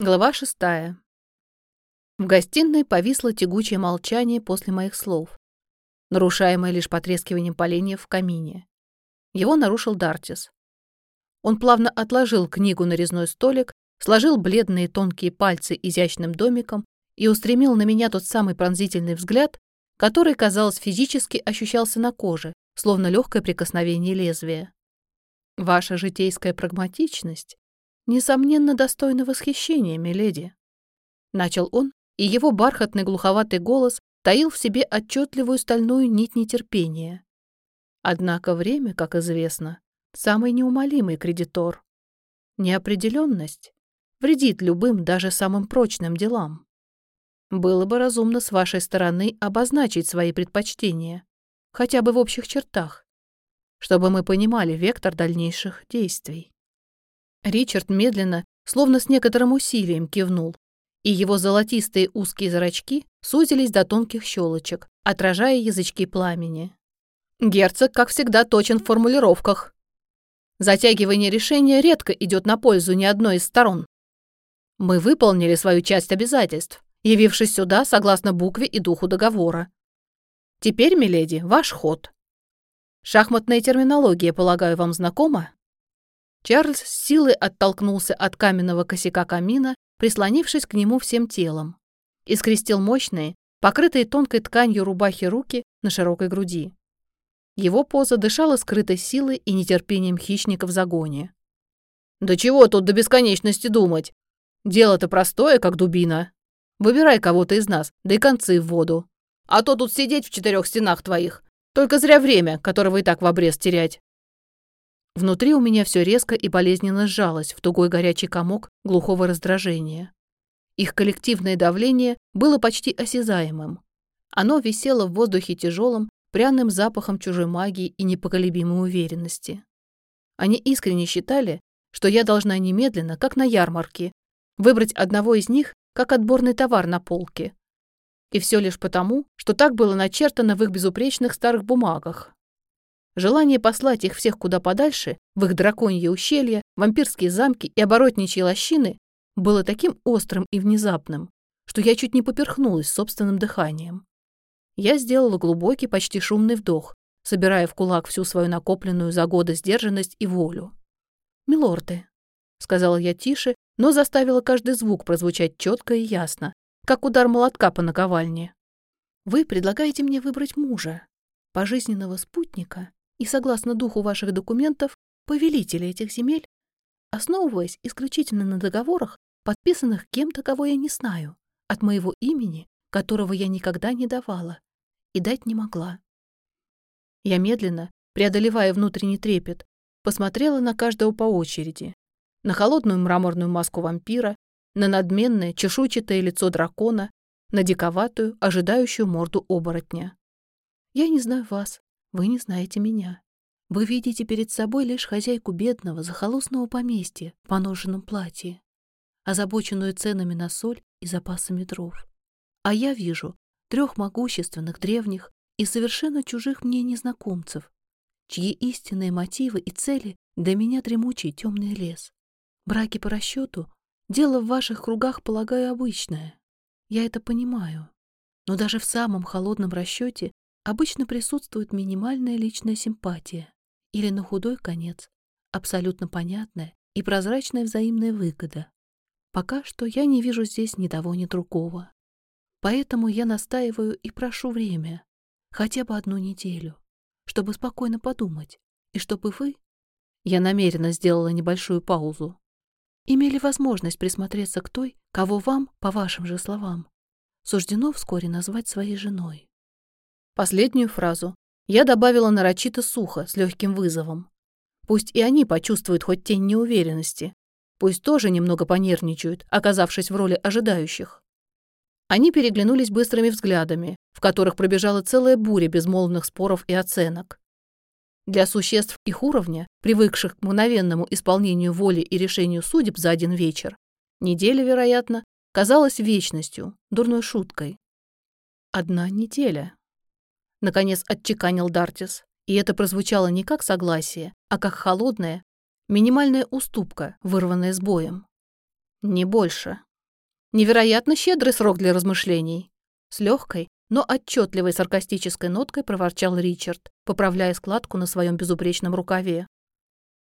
Глава шестая. В гостиной повисло тягучее молчание после моих слов, нарушаемое лишь потрескиванием поленьев в камине. Его нарушил Дартис. Он плавно отложил книгу на резной столик, сложил бледные тонкие пальцы изящным домиком и устремил на меня тот самый пронзительный взгляд, который, казалось, физически ощущался на коже, словно легкое прикосновение лезвия. Ваша житейская прагматичность несомненно, достойно восхищения, миледи. Начал он, и его бархатный глуховатый голос таил в себе отчетливую стальную нить нетерпения. Однако время, как известно, самый неумолимый кредитор. Неопределенность вредит любым, даже самым прочным делам. Было бы разумно с вашей стороны обозначить свои предпочтения, хотя бы в общих чертах, чтобы мы понимали вектор дальнейших действий. Ричард медленно, словно с некоторым усилием, кивнул, и его золотистые узкие зрачки сузились до тонких щелочек, отражая язычки пламени. Герцог, как всегда, точен в формулировках. Затягивание решения редко идет на пользу ни одной из сторон. Мы выполнили свою часть обязательств, явившись сюда согласно букве и духу договора. Теперь, миледи, ваш ход. Шахматная терминология, полагаю, вам знакома? Чарльз с силой оттолкнулся от каменного косяка камина, прислонившись к нему всем телом, и скрестил мощные, покрытые тонкой тканью рубахи руки на широкой груди. Его поза дышала скрытой силой и нетерпением хищника в загоне. «Да чего тут до бесконечности думать? Дело-то простое, как дубина. Выбирай кого-то из нас, да и концы в воду. А то тут сидеть в четырех стенах твоих. Только зря время, которого и так в обрез терять». Внутри у меня все резко и болезненно сжалось в тугой горячий комок глухого раздражения. Их коллективное давление было почти осязаемым. Оно висело в воздухе тяжелым, пряным запахом чужой магии и непоколебимой уверенности. Они искренне считали, что я должна немедленно, как на ярмарке, выбрать одного из них как отборный товар на полке. И все лишь потому, что так было начертано в их безупречных старых бумагах. Желание послать их всех куда подальше, в их драконье ущелья, вампирские замки и оборотничьи лощины, было таким острым и внезапным, что я чуть не поперхнулась собственным дыханием. Я сделала глубокий, почти шумный вдох, собирая в кулак всю свою накопленную за годы сдержанность и волю. «Милорды», — сказала я тише, но заставила каждый звук прозвучать четко и ясно, как удар молотка по наковальне. «Вы предлагаете мне выбрать мужа, пожизненного спутника и, согласно духу ваших документов, повелители этих земель, основываясь исключительно на договорах, подписанных кем-то, кого я не знаю, от моего имени, которого я никогда не давала и дать не могла. Я медленно, преодолевая внутренний трепет, посмотрела на каждого по очереди, на холодную мраморную маску вампира, на надменное чешуйчатое лицо дракона, на диковатую, ожидающую морду оборотня. Я не знаю вас, вы не знаете меня. Вы видите перед собой лишь хозяйку бедного, захолустного поместья в поношенном платье, озабоченную ценами на соль и запасами дров. А я вижу трех могущественных, древних и совершенно чужих мне незнакомцев, чьи истинные мотивы и цели для меня дремучий темный лес. Браки по расчету — дело в ваших кругах, полагаю, обычное. Я это понимаю. Но даже в самом холодном расчете обычно присутствует минимальная личная симпатия или, на худой конец, абсолютно понятная и прозрачная взаимная выгода. Пока что я не вижу здесь ни того, ни другого. Поэтому я настаиваю и прошу время, хотя бы одну неделю, чтобы спокойно подумать, и чтобы вы, я намеренно сделала небольшую паузу, имели возможность присмотреться к той, кого вам, по вашим же словам, суждено вскоре назвать своей женой. Последнюю фразу я добавила нарочито сухо, с легким вызовом. Пусть и они почувствуют хоть тень неуверенности. Пусть тоже немного понервничают, оказавшись в роли ожидающих. Они переглянулись быстрыми взглядами, в которых пробежала целая буря безмолвных споров и оценок. Для существ их уровня, привыкших к мгновенному исполнению воли и решению судеб за один вечер, неделя, вероятно, казалась вечностью, дурной шуткой. Одна неделя. Наконец отчеканил Дартис, и это прозвучало не как согласие, а как холодная, минимальная уступка, вырванная с боем. Не больше. Невероятно щедрый срок для размышлений. С легкой, но отчетливой саркастической ноткой проворчал Ричард, поправляя складку на своем безупречном рукаве.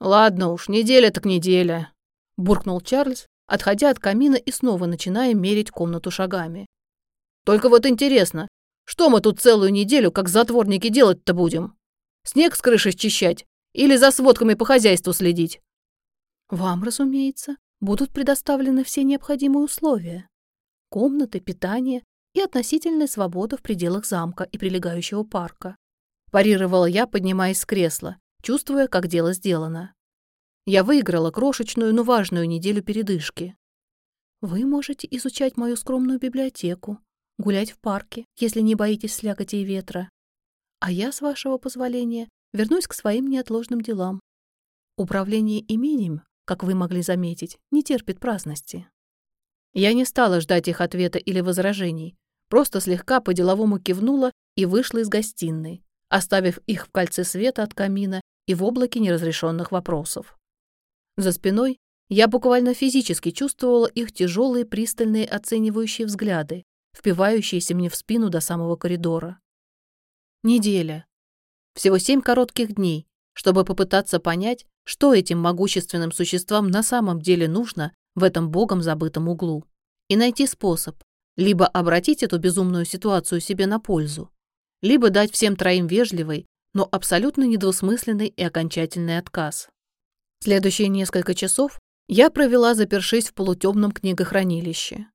«Ладно уж, неделя так неделя», — буркнул Чарльз, отходя от камина и снова начиная мерить комнату шагами. «Только вот интересно, что мы тут целую неделю, как затворники, делать-то будем? Снег с крыши счищать или за сводками по хозяйству следить?» «Вам, разумеется, будут предоставлены все необходимые условия. Комнаты, питание и относительная свобода в пределах замка и прилегающего парка. Парировала я, поднимаясь с кресла, чувствуя, как дело сделано. Я выиграла крошечную, но важную неделю передышки. Вы можете изучать мою скромную библиотеку, гулять в парке, если не боитесь слякоти и ветра. А я, с вашего позволения, вернусь к своим неотложным делам. Управление имением, как вы могли заметить, не терпит праздности. Я не стала ждать их ответа или возражений, просто слегка по-деловому кивнула и вышла из гостиной, оставив их в кольце света от камина и в облаке неразрешенных вопросов. За спиной я буквально физически чувствовала их тяжелые, пристальные, оценивающие взгляды, впивающиеся мне в спину до самого коридора. Неделя. Всего семь коротких дней, чтобы попытаться понять, что этим могущественным существам на самом деле нужно в этом богом забытом углу, и найти способ либо обратить эту безумную ситуацию себе на пользу, либо дать всем троим вежливый, но абсолютно недвусмысленный и окончательный отказ. Следующие несколько часов я провела, запершись в полутемном книгохранилище.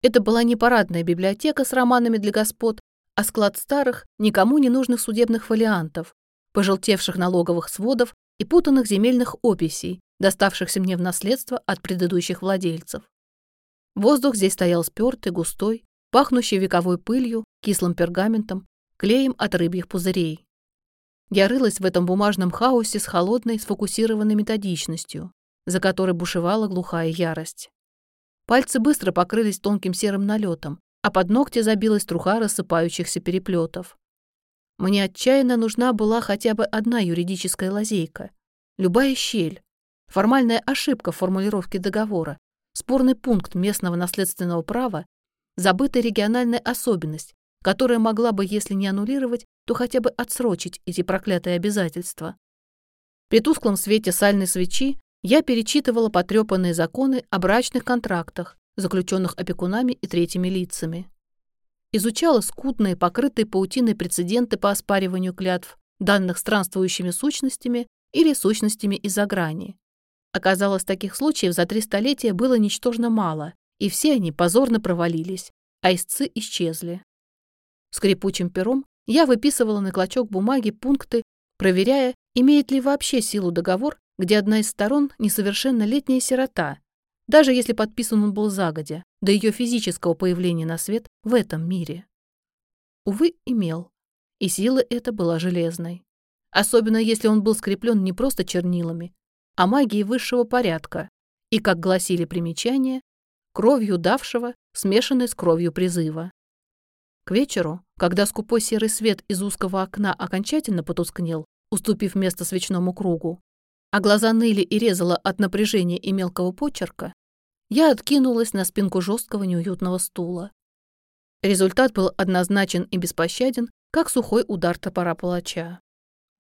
Это была не парадная библиотека с романами для господ, а склад старых, никому не нужных судебных фолиантов, пожелтевших налоговых сводов и путанных земельных описей, доставшихся мне в наследство от предыдущих владельцев. Воздух здесь стоял спёртый, густой, пахнущий вековой пылью, кислым пергаментом, клеем от рыбьих пузырей. Я рылась в этом бумажном хаосе с холодной, сфокусированной методичностью, за которой бушевала глухая ярость. Пальцы быстро покрылись тонким серым налетом, а под ногти забилась труха рассыпающихся переплетов. Мне отчаянно нужна была хотя бы одна юридическая лазейка, любая щель, формальная ошибка в формулировке договора, спорный пункт местного наследственного права, забытая региональная особенность, которая могла бы, если не аннулировать, то хотя бы отсрочить эти проклятые обязательства. При тусклом свете сальной свечи я перечитывала потрепанные законы о брачных контрактах, заключенных опекунами и третьими лицами. Изучала скудные, покрытые паутиной прецеденты по оспариванию клятв, данных странствующими сущностями или сущностями из-за грани. Оказалось, таких случаев за три столетия было ничтожно мало, и все они позорно провалились, а истцы исчезли. Скрипучим пером я выписывала на клочок бумаги пункты, проверяя, имеет ли вообще силу договор, где одна из сторон несовершеннолетняя сирота, даже если подписан он был загодя, до ее физического появления на свет в этом мире. Увы, имел. И сила эта была железной. Особенно если он был скреплен не просто чернилами, а магии высшего порядка и, как гласили примечания, кровью давшего, смешанной с кровью призыва. К вечеру, когда скупой серый свет из узкого окна окончательно потускнел, уступив место свечному кругу, а глаза ныли и резало от напряжения и мелкого почерка, я откинулась на спинку жесткого неуютного стула. Результат был однозначен и беспощаден, как сухой удар топора палача.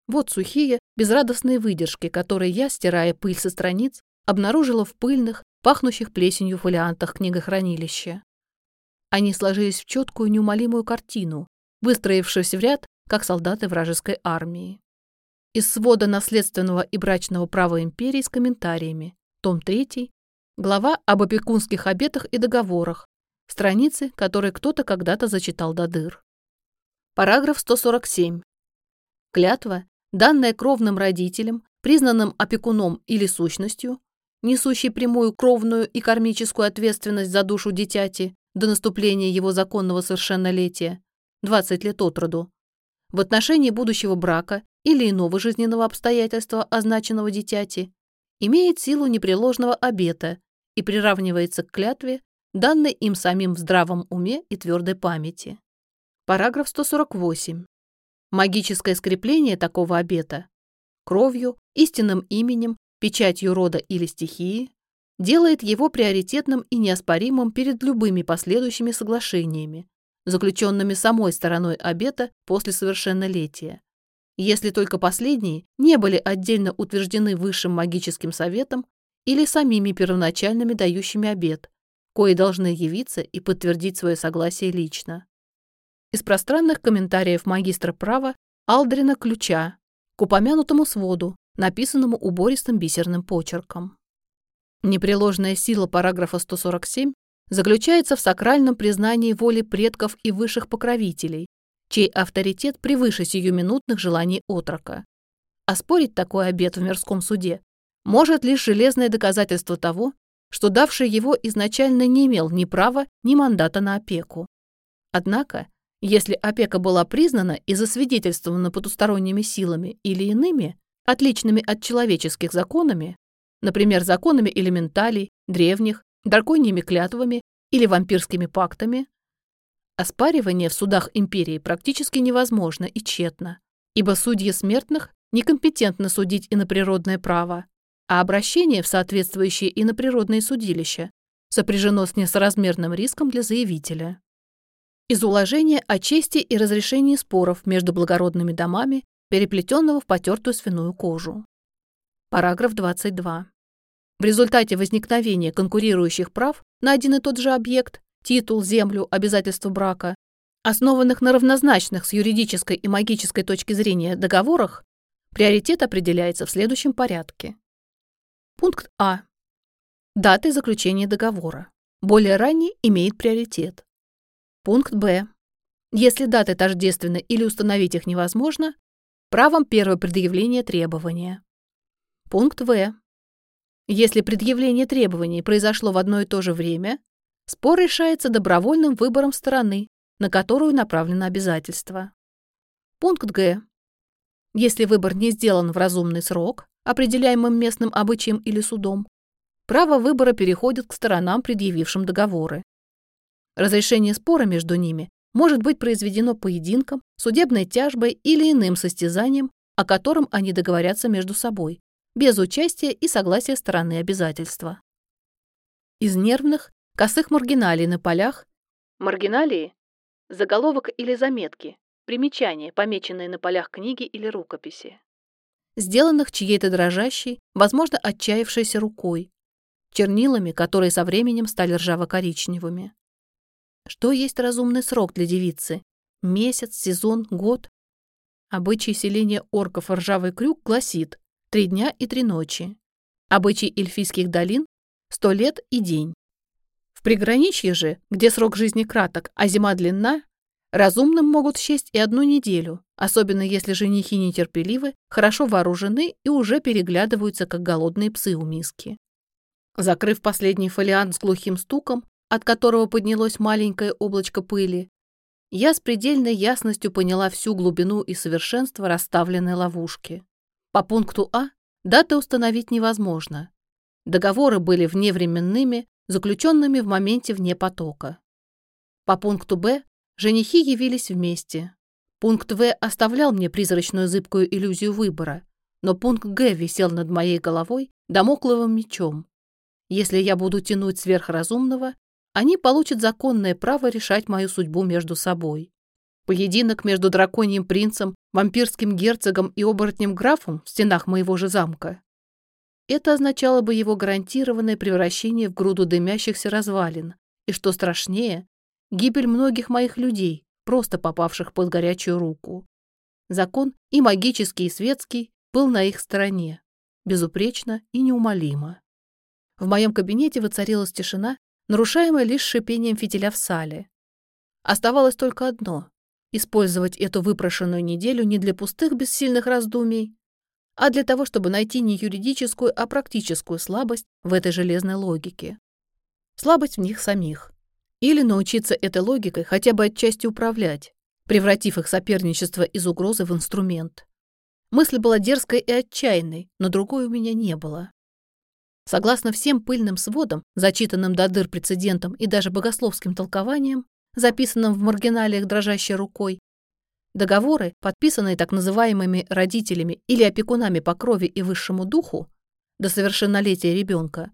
Вот сухие, безрадостные выдержки, которые я, стирая пыль со страниц, обнаружила в пыльных, пахнущих плесенью фолиантах книгохранилища. Они сложились в четкую неумолимую картину, выстроившуюся в ряд, как солдаты вражеской армии. Из свода наследственного и брачного права империи с комментариями, том 3, глава об опекунских обетах и договорах, страницы, которые кто-то когда-то зачитал до дыр. Параграф 147. Клятва данная кровным родителям, признанным опекуном или сущностью, несущей прямую кровную и кармическую ответственность за душу дитяти до наступления его законного совершеннолетия, 20 лет от роду, в отношении будущего брака или иного жизненного обстоятельства означенного дитяти, имеет силу непреложного обета и приравнивается к клятве, данной им самим в здравом уме и твердой памяти. Параграф 148. Магическое скрепление такого обета кровью, истинным именем, печатью рода или стихии делает его приоритетным и неоспоримым перед любыми последующими соглашениями, заключенными самой стороной обета после совершеннолетия, если только последние не были отдельно утверждены Высшим магическим советом или самими первоначальными дающими обет, кои должны явиться и подтвердить свое согласие лично. Из пространных комментариев магистра права Алдрина Ключа к упомянутому своду, написанному убористым бисерным почерком. Непреложная сила параграфа 147 заключается в сакральном признании воли предков и высших покровителей, чей авторитет превыше сиюминутных желаний отрока. Оспорить такой обет в мирском суде может лишь железное доказательство того, что давший его изначально не имел ни права, ни мандата на опеку. Однако, если опека была признана и засвидетельствована потусторонними силами или иными, отличными от человеческих законами, например, законами элементалей, древних, драконьими клятвами или вампирскими пактами, оспаривание в судах империи практически невозможно и тщетно, ибо судьи смертных некомпетентны судить иноприродное право, а обращение в соответствующие иноприродные судилища сопряжено с несоразмерным риском для заявителя. Из уложения о чести и разрешении споров между благородными домами, переплетенного в потертую свиную кожу. Параграф 22. В результате возникновения конкурирующих прав на один и тот же объект, титул, землю, обязательства брака, основанных на равнозначных с юридической и магической точки зрения договорах, приоритет определяется в следующем порядке. Пункт А. Даты заключения договора. Более ранний имеет приоритет. Пункт Б. Если даты тождественны или установить их невозможно, правом первое предъявление требования. Пункт В. Если предъявление требований произошло в одно и то же время, спор решается добровольным выбором стороны, на которую направлено обязательство. Пункт Г. Если выбор не сделан в разумный срок, определяемым местным обычаем или судом, право выбора переходит к сторонам, предъявившим договоры. Разрешение спора между ними может быть произведено поединком, судебной тяжбой или иным состязанием, о котором они договорятся между собой, без участия и согласия стороны обязательства. Из нервных, косых маргиналий на полях Маргиналии – заголовок или заметки, примечания, помеченные на полях книги или рукописи сделанных чьей-то дрожащей, возможно, отчаявшейся рукой, чернилами, которые со временем стали ржаво-коричневыми. Что есть разумный срок для девицы? Месяц, сезон, год? Обычай селения орков ржавый крюк гласит три дня и три ночи. Обычай эльфийских долин – сто лет и день. Приграничье же, где срок жизни краток, а зима длинна, Разумным могут счесть и одну неделю, особенно если женихи нетерпеливы, хорошо вооружены и уже переглядываются, как голодные псы у миски. Закрыв последний фолиант с глухим стуком, от которого поднялось маленькое облачко пыли, я с предельной ясностью поняла всю глубину и совершенство расставленной ловушки. По пункту А даты установить невозможно. Договоры были вневременными, заключенными в моменте вне потока. По пункту Б Женихи явились вместе. Пункт В оставлял мне призрачную зыбкую иллюзию выбора, но пункт Г висел над моей головой домокловым мечом. Если я буду тянуть сверхразумного, они получат законное право решать мою судьбу между собой. Поединок между драконьим принцем, вампирским герцогом и оборотнем графом в стенах моего же замка. Это означало бы его гарантированное превращение в груду дымящихся развалин, и, что страшнее, гибель многих моих людей, просто попавших под горячую руку. Закон и магический, и светский был на их стороне, безупречно и неумолимо. В моем кабинете воцарилась тишина, нарушаемая лишь шипением фитиля в сале. Оставалось только одно — использовать эту выпрошенную неделю не для пустых бессильных раздумий, а для того, чтобы найти не юридическую, а практическую слабость в этой железной логике. Слабость в них самих. Или научиться этой логикой хотя бы отчасти управлять, превратив их соперничество из угрозы в инструмент. Мысль была дерзкой и отчаянной, но другой у меня не было. Согласно всем пыльным сводам, зачитанным до дыр прецедентам и даже богословским толкованиям, записанным в маргиналиях дрожащей рукой, договоры, подписанные так называемыми родителями или опекунами по крови и высшему духу до совершеннолетия ребенка,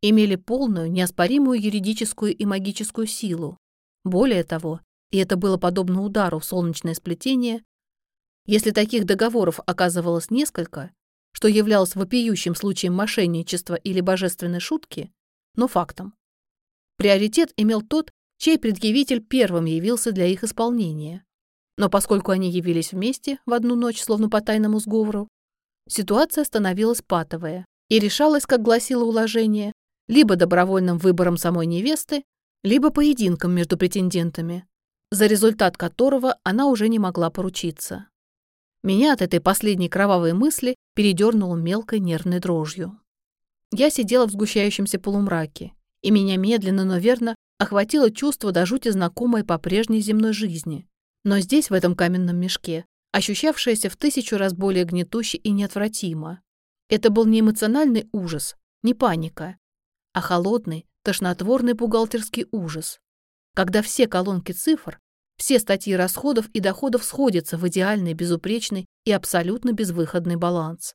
имели полную, неоспоримую юридическую и магическую силу. Более того, и это было подобно удару в солнечное сплетение, если таких договоров оказывалось несколько, что являлось вопиющим случаем мошенничества или божественной шутки, но фактом. Приоритет имел тот, чей предъявитель первым явился для их исполнения. Но поскольку они явились вместе в одну ночь, словно по тайному сговору, ситуация становилась патовая и решалась, как гласило уложение, либо добровольным выбором самой невесты, либо поединком между претендентами, за результат которого она уже не могла поручиться. Меня от этой последней кровавой мысли передернуло мелкой нервной дрожью. Я сидела в сгущающемся полумраке, и меня медленно, но верно охватило чувство до жути знакомое по прежней земной жизни. Но здесь, в этом каменном мешке, ощущавшееся в тысячу раз более гнетуще и неотвратимо. Это был не эмоциональный ужас, не паника, а холодный, тошнотворный бухгалтерский ужас, когда все колонки цифр, все статьи расходов и доходов сходятся в идеальный, безупречный и абсолютно безвыходный баланс.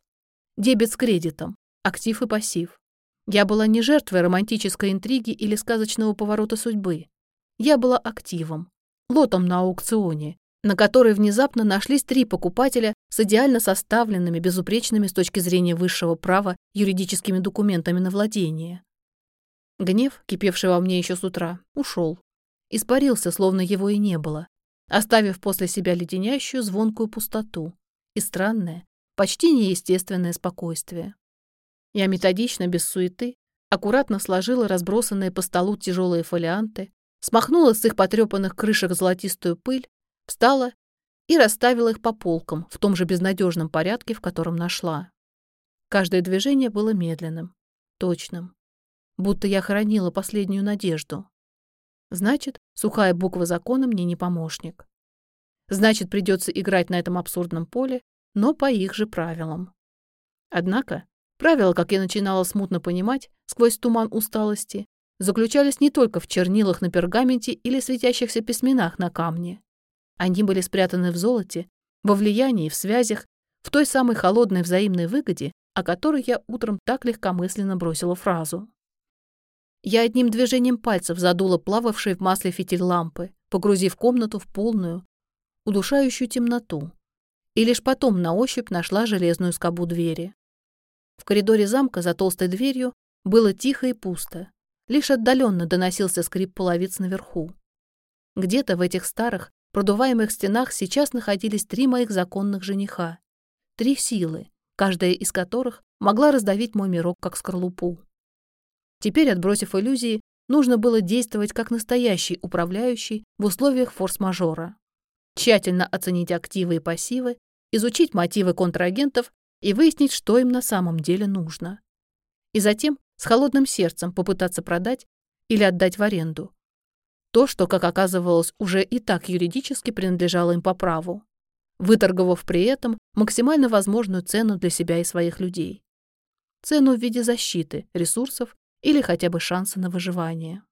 Дебет с кредитом, актив и пассив. Я была не жертвой романтической интриги или сказочного поворота судьбы. Я была активом, лотом на аукционе, на который внезапно нашлись три покупателя с идеально составленными, безупречными с точки зрения высшего права юридическими документами на владение. Гнев, кипевший во мне еще с утра, ушел. Испарился, словно его и не было, оставив после себя леденящую звонкую пустоту и странное, почти неестественное спокойствие. Я методично, без суеты, аккуратно сложила разбросанные по столу тяжелые фолианты, смахнула с их потрепанных крышек золотистую пыль, встала и расставила их по полкам в том же безнадежном порядке, в котором нашла. Каждое движение было медленным, точным, будто я хранила последнюю надежду. Значит, сухая буква закона мне не помощник. Значит, придется играть на этом абсурдном поле, но по их же правилам. Однако Правила, как я начинала смутно понимать, сквозь туман усталости, заключались не только в чернилах на пергаменте или светящихся письменах на камне. Они были спрятаны в золоте, во влиянии, в связях, в той самой холодной взаимной выгоде, о которой я утром так легкомысленно бросила фразу. Я одним движением пальцев задула плававший в масле фитиль лампы, погрузив комнату в полную, удушающую темноту, и лишь потом на ощупь нашла железную скобу двери. В коридоре замка за толстой дверью было тихо и пусто. Лишь отдаленно доносился скрип половиц наверху. Где-то в этих старых, продуваемых стенах сейчас находились три моих законных жениха. Три силы, каждая из которых могла раздавить мой мирок как скорлупу. Теперь, отбросив иллюзии, нужно было действовать как настоящий управляющий в условиях форс-мажора. Тщательно оценить активы и пассивы, изучить мотивы контрагентов и выяснить, что им на самом деле нужно. И затем с холодным сердцем попытаться продать или отдать в аренду. То, что, как оказывалось, уже и так юридически принадлежало им по праву, выторговав при этом максимально возможную цену для себя и своих людей. Цену в виде защиты, ресурсов или хотя бы шанса на выживание.